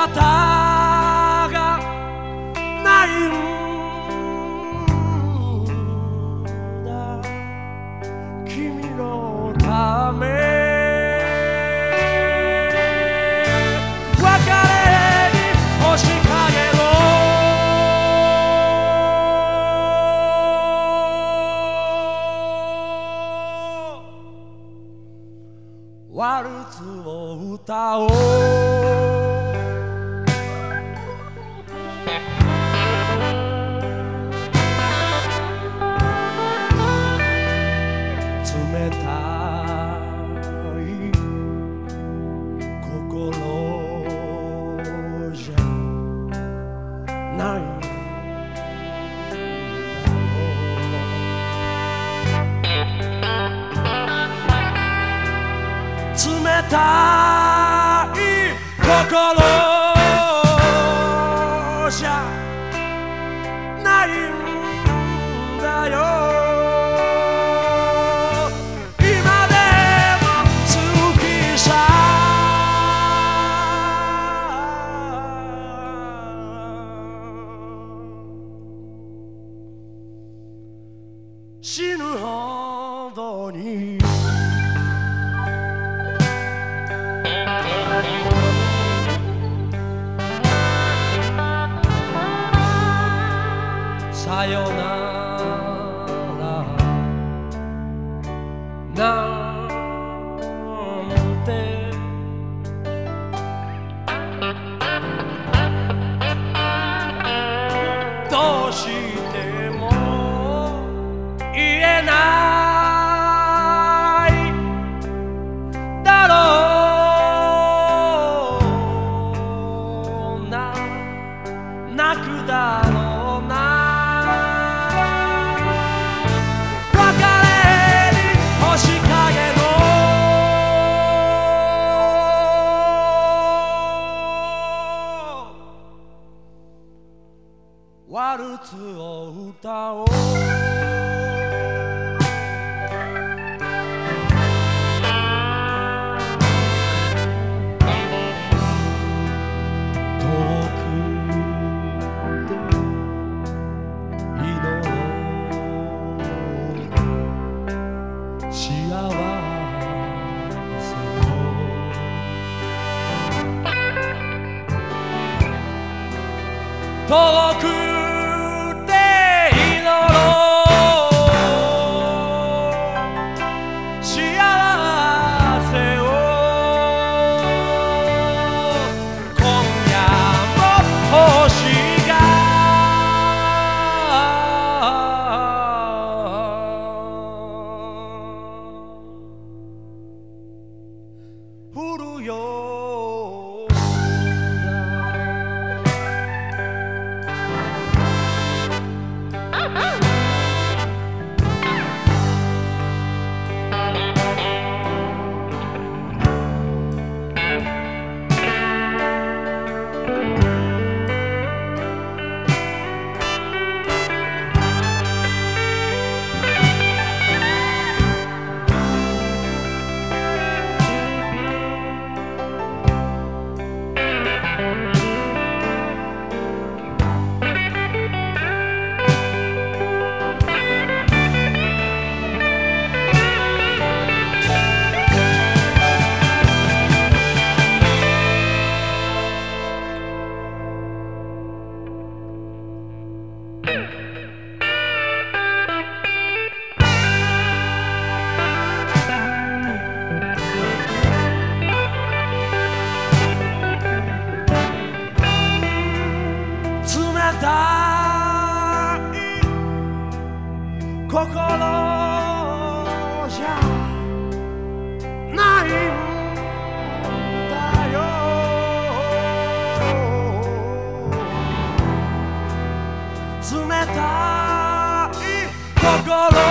方がないんだ君のため。別れに星影のワルツを歌おう。Bye. に」「さよなら」なんて。どうしよう。別れに星影の。ワルツを歌おう。Coloque Woo-hoo! Cocoró.